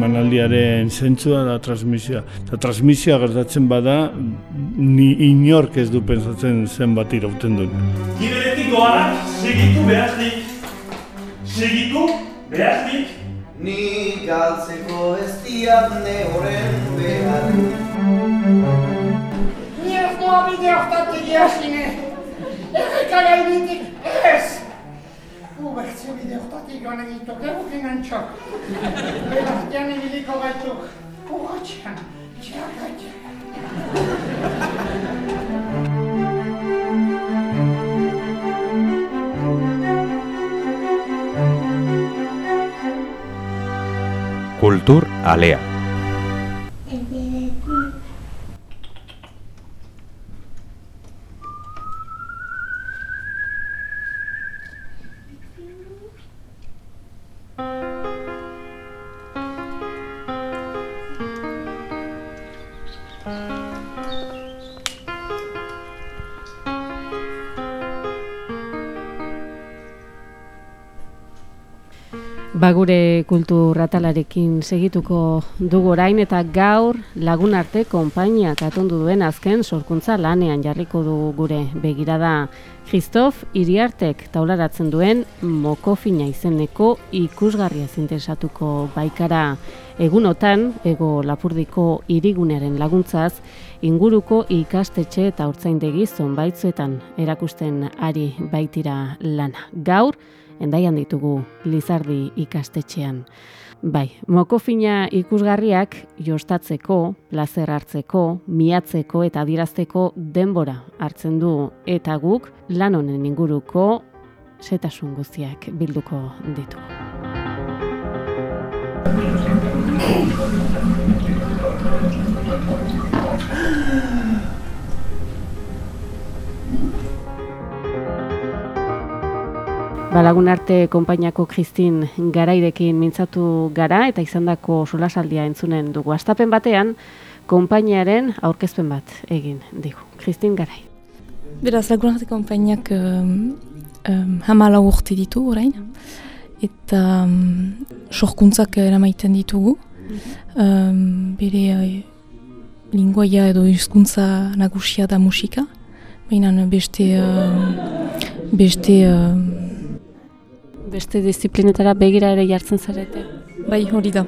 emanaldiaren zentzua da transmisioa. Eta transmisioa gertatzen bada, ni inork ez du pensatzen zenbat irauten duen. Kiberetik doanak, segitu behaznik. Segitu behaznik. Ni galtzeko ez diat ne horren behar. Ni ez doa bide hortatik jasine. Errekara ibitik ez. Ubertze bide hortatik joan egitu, gerukin antxok. Beraztian ibiliko gaitu. Urratxean, txaka txaka. Kultur Alea. Bagure kultur atalarekin segituko dugu orain eta gaur lagun arte konpainiak atondu duen azken sorkuntza lanean jarriko du gure begirada. Christof Iriartek taularatzen duen mokofina izeneko ikusgarria zintesatuko baikara. Egunotan, ego lapurdiko irigunearen laguntzaz, inguruko ikastetxe eta urtzaindegi zonbaitzuetan erakusten ari baitira lana. Gaur, endaian ditugu Lizardi ikastetxean. Bai, mokofina ikusgarriak jostatzeko, plazer hartzeko, miatzeko eta adirazteko denbora hartzen du eta guk lan honen inguruko setasun guztiak bilduko ditugu. Balagun arte konpainiako Kristin garairekin mintzatu gara eta izandako solasaldia entzunen dugu. Astapen batean, konpainiaren aurkezpen bat egin digu. Kristin garai. Beraz, lagun arte konpainiak um, um, hamala urte ditu orain. Eta um, sorkuntzak eramaiten ditugu. Um, bere uh, linguaia edo hizkuntza nagusia da musika. Baina beste, uh, beste uh, Beste disiplinetara begira ere jartzen zarete. bai hori da.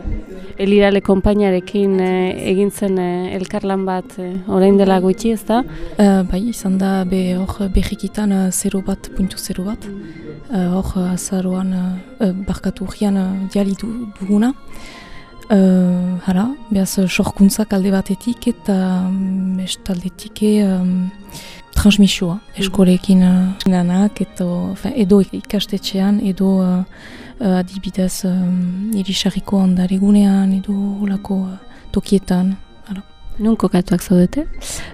Elirale konpainiarekin eh, egin zen eh, elkarlan bat eh, orain dela gutxi, ez da? Uh, bai, izan da be hor behikitan uh, 0 bat, puntu 0 bat. Hor uh, azaroan, uh, barkatu urrian uh, diali du, duguna. Uh, hala, behaz sorkuntzak alde batetik eta um, bestaldetik um, transmisioa. Eskolekin uh, lanak eto, enfin, edo ikastetxean, edo uh, uh, adibidez um, irisarriko ondaregunean, edo olako uh, tokietan. Hala. Nun kokatuak zaudete?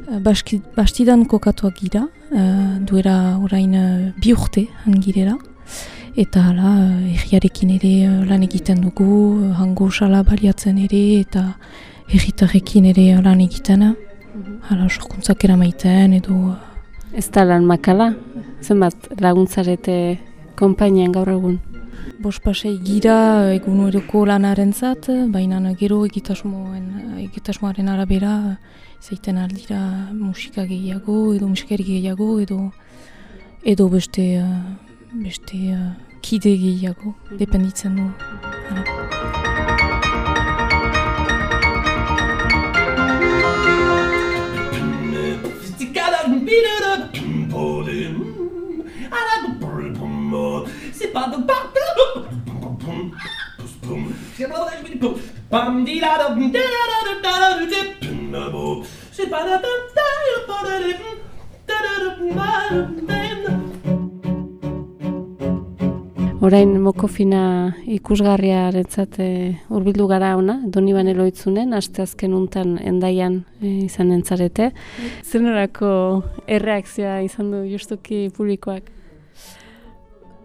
Uh, Baski, bastidan kokatuak gira, uh, duera orain uh, bi urte hangirera. Eta hala, uh, erriarekin ere uh, lan egiten dugu, uh, hango sala baliatzen ere, eta erritarrekin ere uh, lan egiten. Hala, sorkuntzak eramaiten edo... Ez da lan makala? Zenbat laguntzarete konpainian gaur egun? Bost pasei gira egun eroko lanaren zat, baina gero egitasmoen, egitasmoaren arabera zeiten aldira musika gehiago, edo musikari gehiago, edo edo beste, beste kide gehiago, dependitzen du. Orain mokofina ikusgarriarentzat eh, hurbildu gara ona, doni banelo itzunen, aste azken untan endaian eh, izan entzarete. Zenorako erreakzioa izan du justuki publikoak?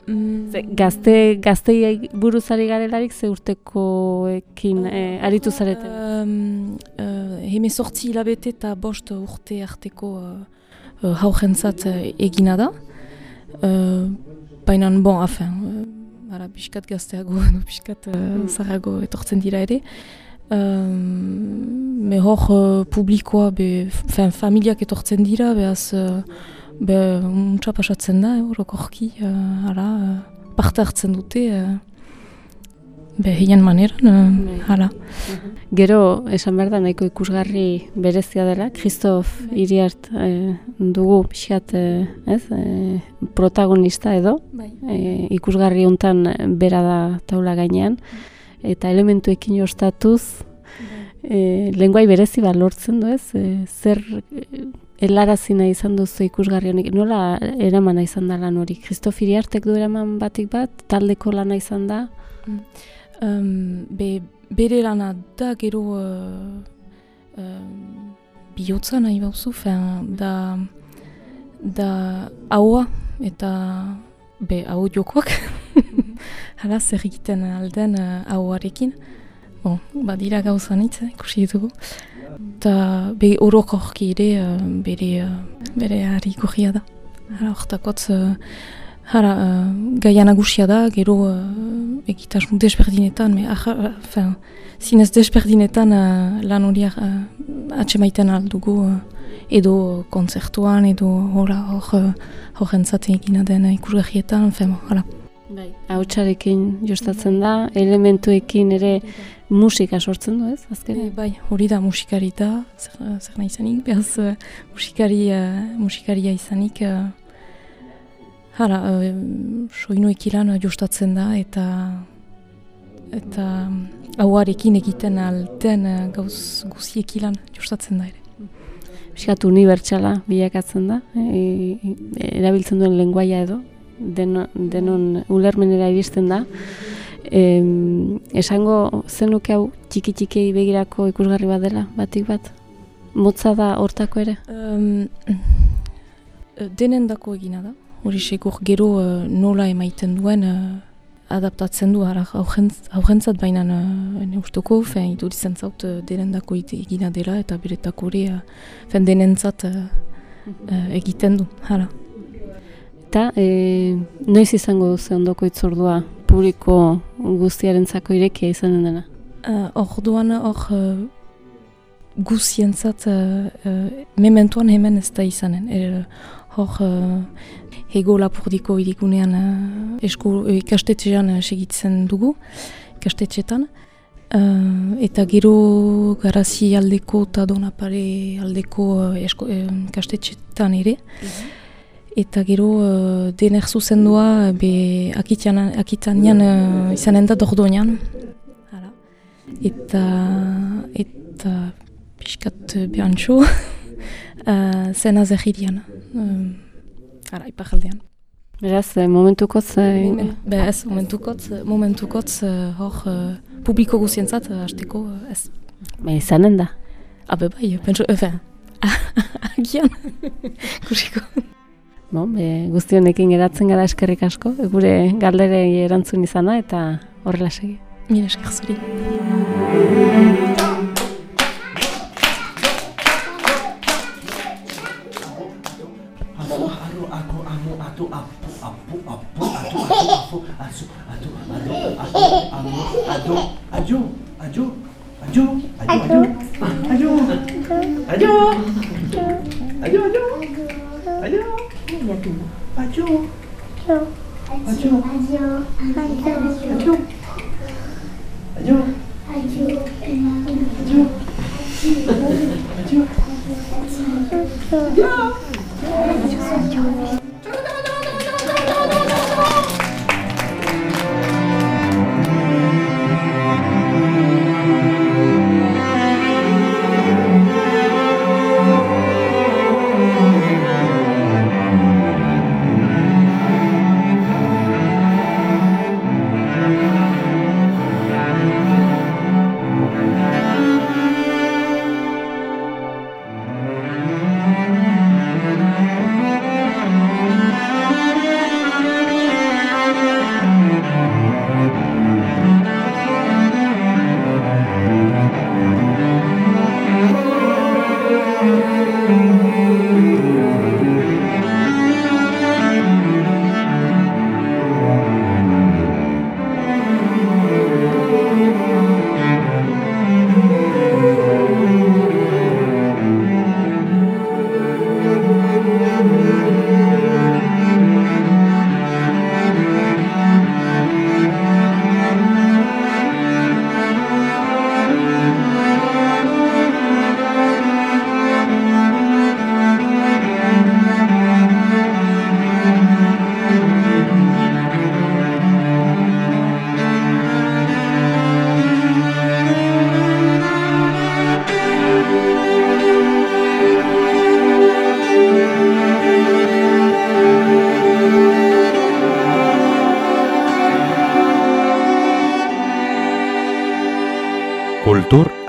Ze, gazte, gaztei buruzari garelarik ze urtekoekin eh, aritu zarete? Um, uh, hemezortzi hilabete eta bost urte arteko uh, uh, uh, egina da. Uh, Baina, bon, afen, uh, ara, pixkat gazteago, edo pixkat uh, zarago etortzen dira ere. Um, me hor uh, publikoa, be, fen, familiak etortzen dira, behaz, uh, be, untsa pasatzen da, orokorki, uh, ara, uh, parte hartzen dute, be, hien maneran, uh, hala. Gero, esan behar da, nahiko ikusgarri berezia dela, Kristof Iriart eh, dugu pixat, eh, ez, eh, protagonista edo, Bai. eh, ikusgarri hontan bera da taula gainean, eta elementuekin ostatuz, eh, lenguai berezi bat lortzen du ez, eh, zer eh, helarazi nahi izan duzu ikusgarri honek, nola eraman nahi izan da lan hori? Kristof Iriartek du eraman batik bat, taldeko lana izan da, Um, be, bere lana da gero uh, um, bihotza nahi bauzu, fen, da, da haua eta be hau jokoak, hala zer egiten alden uh, hauarekin. Bon, badira gauza nitz, eh, ikusi ditugu. Eta be orokorki ere uh, bere, uh, bere harri da. Hala, hortakotz, uh, Hara, uh, gaia nagusia da, gero uh, egitasmo desberdinetan, me, aha, fin, zinez desberdinetan uh, lan hori uh, atxemaiten aldugu uh, edo kontzertuan, edo hora hor uh, horrentzaten egina den ikusgahietan, fin, hala. Bai. Hautsarekin jostatzen da, elementuekin ere musika sortzen du, ez? Azken. E, bai, hori da musikari da, zer, zer nahi izanik, behaz uh, musikari, uh, musikaria izanik, uh, Hara, uh, soinu ekilan jostatzen da eta eta hauarekin egiten alten uh, gauz guzi ekilan jostatzen da ere. Piskat unibertsala bilakatzen da, e, e, erabiltzen duen lenguaia edo, denon, denon ulermenera iristen da. E, esango zenuke hau txiki txiki begirako ikusgarri bat dela, batik bat? Motza da hortako ere? Um, denen dako egina da, hori segur gero uh, nola emaiten duen uh, adaptatzen du ara aurrentzat baina uh, ne usteko, fen iduritzen zaut uh, denendako egina dela eta beretako hori uh, uh, uh, egiten du, hala. Eta e, noiz izango duzu ondoko itzordua publiko guztiarentzako irekia izanen dena? Uh, orduan hor uh, guzientzat uh, uh, mementuan hemen ez da izanen. Er, hor uh, hego lapurdiko irigunean uh, esku, ikastetxean uh, segitzen dugu, ikastetxetan. Uh, eta gero garazi aldeko eta donapare aldeko uh, esko, uh, ere. Eta gero uh, dener zuzendua be akitian, akitanean uh, izanen da dordoinan. Hala. Eta, eta pixkat behantxo, uh, zena zehirian. Um, ara, ipajaldean. Beraz, eh, momentukotz... eh, Be ez, momentukotz, momentukotz uh, hor uh, publiko guzientzat uh, hasteko uh, ez. Ba, izanen da. Abe bai, pentsu, efe, agian, kusiko. Bon, be, guzti honekin geratzen gara eskerrik asko, gure galderei erantzun izana eta horrela segi. Mila esker zuri. Amo, aro, ako, amo, ato, apu, apu, apu, ato, ato, apu, asu, ato, ado, ato, amo, ado, ajo, ajo, bientôt. Adieu. Ciao. Adieu. Adieu. Adieu. Adieu. Adieu. Adieu. Adieu. Adieu. Adieu.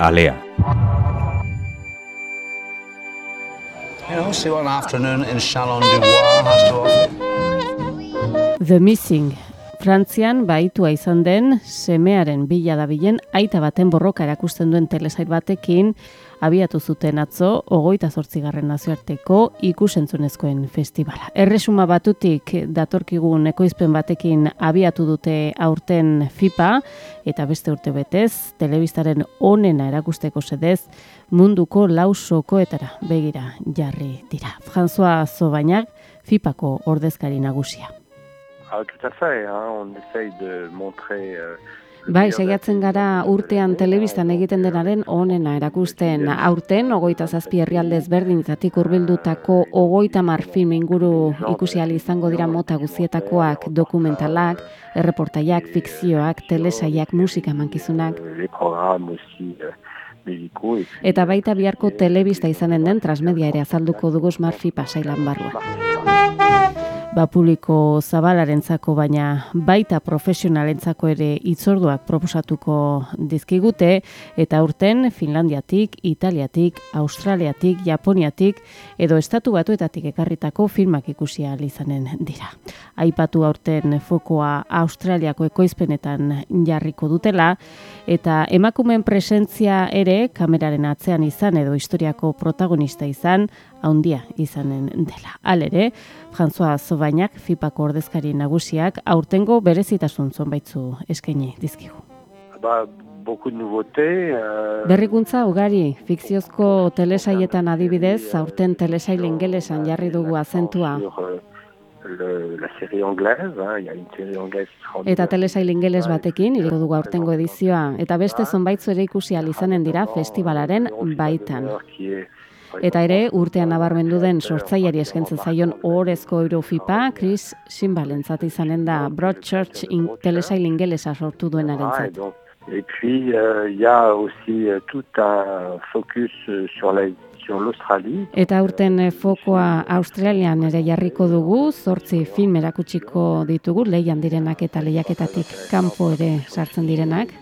Alea. You know, see what an afternoon in Chalon du Bois has to offer. The Missing. Frantzian baitua izan den semearen bila dabilen aita baten borroka erakusten duen telesail batekin abiatu zuten atzo ogoita zortzigarren nazioarteko ikusentzunezkoen festivala. Erresuma batutik datorkigun ekoizpen batekin abiatu dute aurten FIPA eta beste urte betez, telebistaren onena erakusteko sedez munduko lausokoetara begira jarri dira. François Zobainak FIPako ordezkari nagusia. Ah, à fait, hein, on essaye de montrer... Bai, saiatzen gara urtean telebistan egiten denaren onena erakusten. Aurten, ogoita zazpi herrialde ezberdinetatik hurbildutako ogoita mar film inguru ikusi izango dira mota guzietakoak, dokumentalak, erreportaiak, fikzioak, telesaiak, musika mankizunak. Eta baita biharko telebista izanen den transmedia ere azalduko dugu Smartfi pasailan barruan. Ba publiko zabalarentzako baina baita profesionalentzako ere itzorduak proposatuko dizkigute eta urten Finlandiatik, Italiatik, Australiatik, Japoniatik edo estatu batuetatik ekarritako filmak ikusi izanen dira. Aipatu aurten fokoa Australiako ekoizpenetan jarriko dutela eta emakumeen presentzia ere kameraren atzean izan edo historiako protagonista izan haundia izanen dela. Halere, François Zobainak, FIPako ordezkari nagusiak, aurtengo berezitasun zonbaitzu eskaini dizkigu. Beaucoup de nouveautés. Euh, Berrikuntza ugari, fikziozko telesaietan adibidez, aurten telesail ingelesan jarri dugu azentua. Sur, le, la série anglaise, hein, il y a une série anglaise qui sera en Eta telesail ingeles batekin, iriko dugu aurtengo edizioa, eta beste zonbaitzu ere ikusi ahal izanen dira festivalaren baitan. Qui est, Eta ere, urtean nabarmendu den sortzaiari eskentzen zaion ohorezko Eurofipa, Chris Simbalentzat izanen da Broadchurch in, telesail ingelesa sortu Ah, duenarentzat. donc, et puis, euh, il y a aussi euh, tout un focus euh, sur la sur l'Australie. Eta urten fokoa Australian ere jarriko dugu, zortzi film erakutsiko ditugu, lehian direnak eta lehiaketatik kanpo ere sartzen direnak.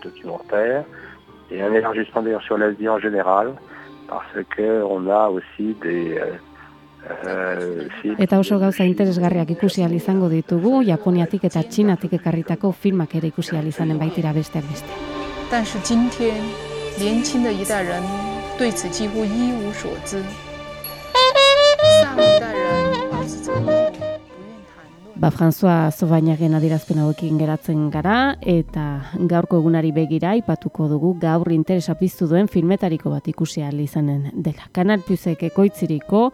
et un élargissement d'ailleurs sur l'Asie en général parce que on a aussi des euh, euh, films Eta oso gauza interesgarriak ikusi ahal izango ditugu, Japoniatik eta Txinatik ekarritako filmak ere ikusi ahal izanen baitira besteak beste. 但是今天，年轻的一代人对此几乎一无所知。上一代人保持沉默，不愿谈论。 Ba, François Zobainagen adirazpen hauekin geratzen gara, eta gaurko egunari begira ipatuko dugu gaur interesa piztu duen filmetariko bat ikusi ahal izanen dela. Kanal Plusek ekoitziriko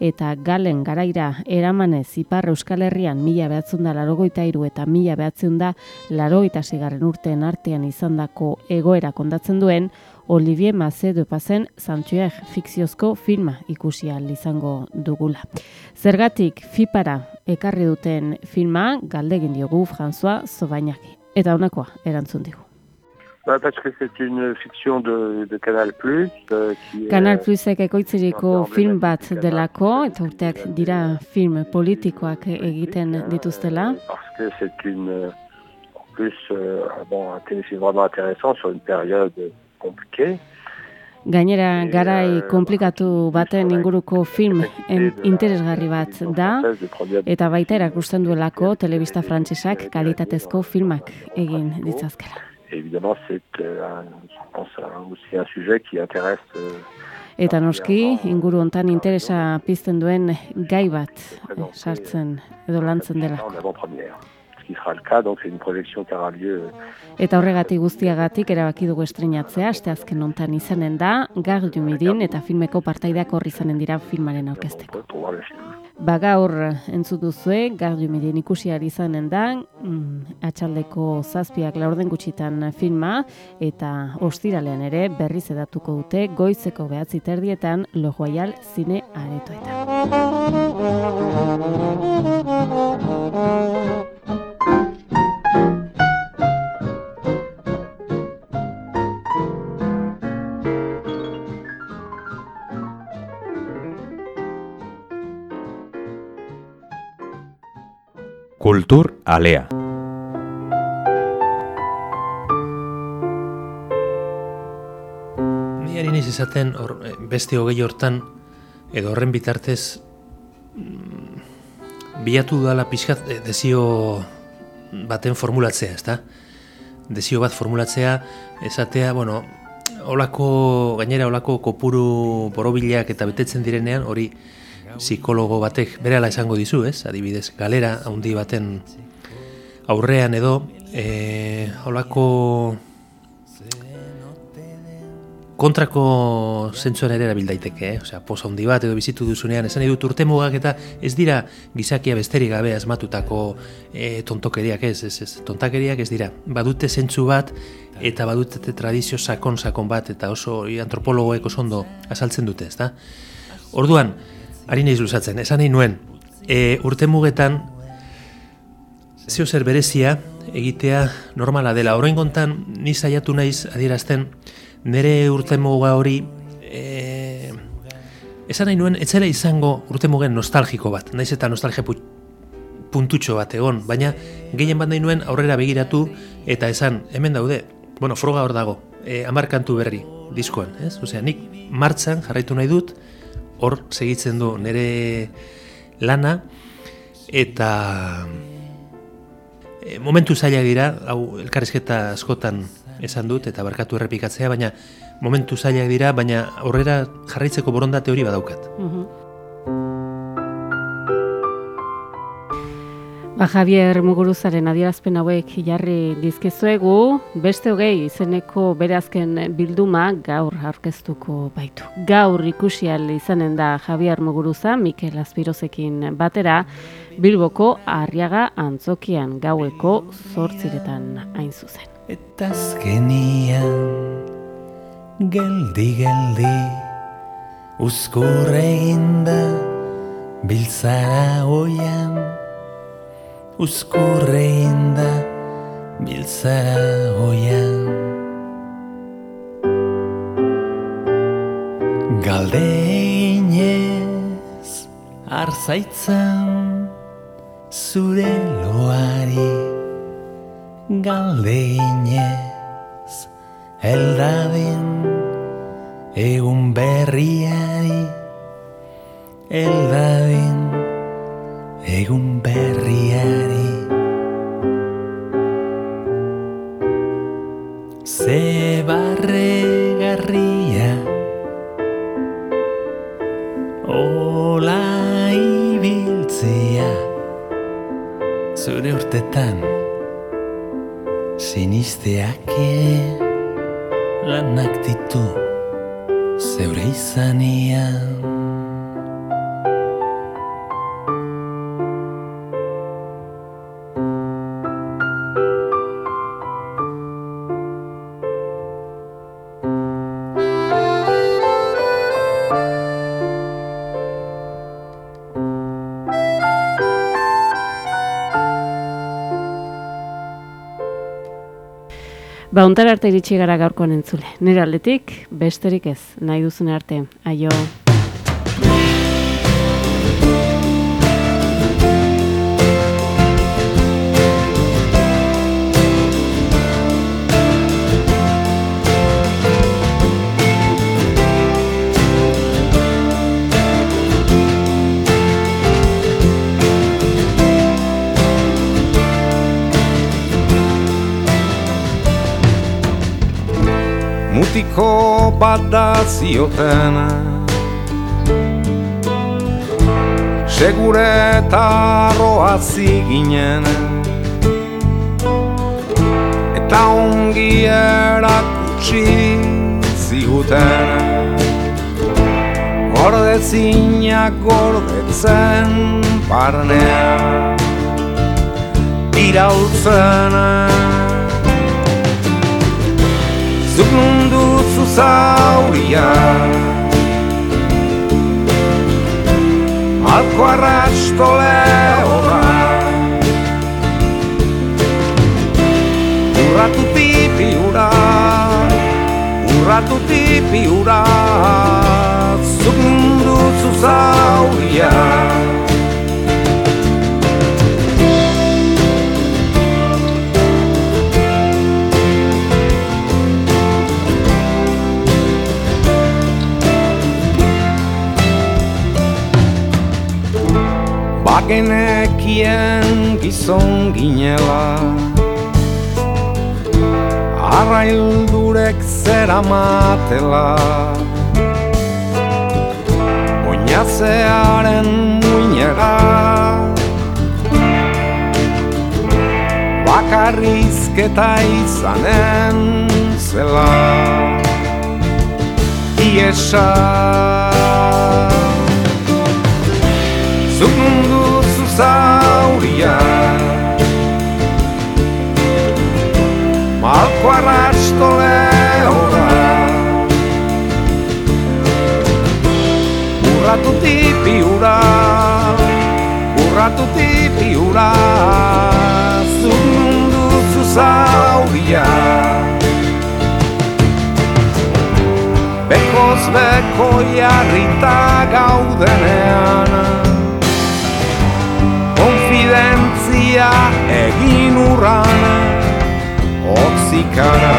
eta galen garaira eramanez Ipar Euskal Herrian mila behatzen da larogoita iru eta mila behatzen da larogeita zigarren urteen artean izandako egoera kondatzen duen Olivier Massé de Pazen Sanctuaire fikziozko filma ikusi izango dugula. Zergatik FIPara ekarri duten filma galdegin diogu François Zobainaki. Eta honakoa erantzun digu. Parce que c'est une fiction de, de Canal Plus euh, qui est, Kanal Plusek ekoitziriko film bat delako, eta urteak dira film politikoak egiten dituztela. parce que c'est une euh, en plus euh, bon un téléfilm vraiment intéressant sur une période compliquée Gainera, garai komplikatu baten inguruko film en, interesgarri bat da, eta baita erakusten duelako telebista frantsesak kalitatezko filmak egin ditzazkela. Euh, intéresse euh, Eta noski, inguru hontan interesa pizten duen gai bat eh, sartzen edo lantzen dela. Qui sera le cas, donc c'est une projection qui aura lieu Eta horregatik guztiagatik erabaki dugu estreinatzea, asteazken hontan izanen da, Gardu Midin eta filmeko partaideak horri izanen dira filmaren aurkezteko. Ba gaur entzut duzue, Gardu Midin ikusi izanen da, mm, atxaldeko zazpiak laurden gutxitan filma, eta ostiralean ere berriz edatuko dute goizeko behatzi terdietan Lo Royal Zine aretoetan. Kultur Alea. ni ari naiz izaten hor, eh, beste hogei hortan edo horren bitartez mm, bilatu dala pixkat eh, dezio baten formulatzea, ezta? Dezio bat formulatzea, esatea, bueno, olako, gainera olako kopuru borobilak eta betetzen direnean, hori psikologo batek berehala esango dizu, ez? Adibidez, galera handi baten aurrean edo, e, olako kontrako zentzuan ere erabil daiteke, eh? Osea, posa handi bat edo bizitu duzunean, esan dut urtemugak eta ez dira gizakia besterik gabe asmatutako e, tontokeriak ez, ez, ez, tontakeriak ez dira. Badute zentzu bat eta badute tradizio sakon-sakon bat eta oso antropologoek oso ondo azaltzen dute, ezta? Orduan, ari naiz luzatzen, esan nahi nuen, e, urtemugetan zeo zer berezia egitea normala dela. Horrein gontan, ni saiatu naiz adierazten, nire urtemuga hori e, esan nahi nuen etzela izango urtemugen nostalgiko bat, naiz eta nostalgia puntutxo bat egon, baina gehien bat nahi nuen aurrera begiratu eta esan, hemen daude, bueno, froga hor dago, e, amarkantu berri, diskoan, ez? Osea, nik martzan jarraitu nahi dut, hor segitzen du nire lana, eta e, momentu zaila dira, hau elkarrizketa askotan esan dut eta barkatu errepikatzea, baina momentu zailak dira, baina aurrera jarraitzeko borondate hori badaukat. Ba, Javier Muguruzaren adierazpen hauek jarri dizkizuegu, beste hogei izeneko berazken bilduma gaur aurkeztuko baitu. Gaur ikusial izanen da Javier Muguruza, Mikel Azpirozekin batera, Bilboko Arriaga Antzokian gaueko zortziretan hain zuzen. Eta azkenian geldi geldi uzkurre inda biltzara oian uzkurre inda biltzara oian galde inez arzaitzan zure loari. Galdeinez eldadin egun berriari. Eldadin egun berriari urtetan sinisteak lanak ditu zeure izanean. Untar arte iritsi gara gaurkoan entzule. Nire aldetik, besterik ez, nahi duzun arte. Aio. Mutiko bat da zioten Segure eta arroa ziginen. Eta ongi erakutsi ziguten. Gordezinak gordetzen parnea Iraultzen Zuk mundu zuzauria Alko arrasto lehorra Urratu tipi ura. Urratu tipi ura. Zuk mundu zuzauria Bagenekien gizon ginela. Arraildurek zera matela Oinatzearen muinera. Bakarrizketa izanen zela. Iesa Malko arrasto lehora Urratu tipi ura Urratu tipi ura Zuk mundu zuzauria Bekoz beko jarrita gaudenean Konfidentzia egin urran Otzikara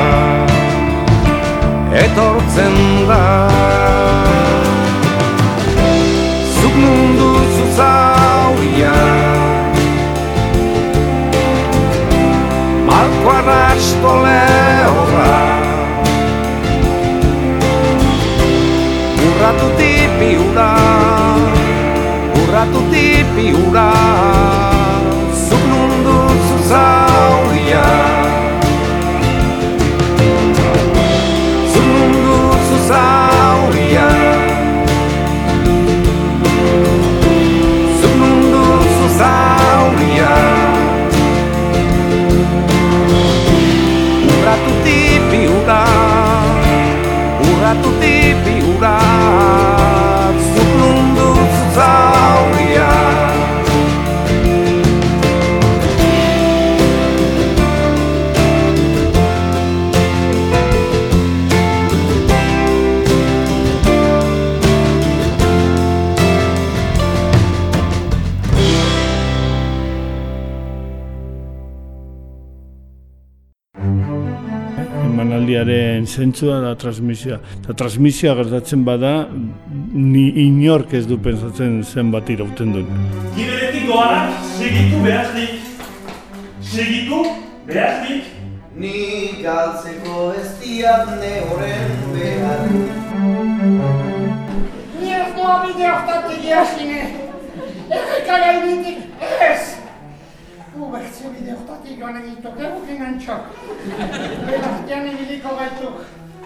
Etortzen da. Zuk mundu zuzauria Malko arrasto lehorra Urratu tipi ura Urratu tipi ura zuzauria zentzua da transmisioa. Eta transmisioa gertatzen bada, ni inork ez du pensatzen zenbat irauten duen. Giberetik doanak segitu behaznik. Segitu behaznik. Ni galtzeko ez diatne horren behar Ni ez doa bide hortatik jasine. Errekara iritik ez. Ubertze bide hortatik joan egituk egukin antxok. Belartian egiliko gaituk.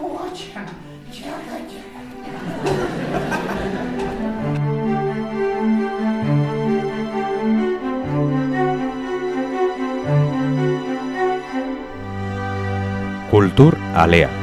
Urratxean, txarratxean. Kultur Alea.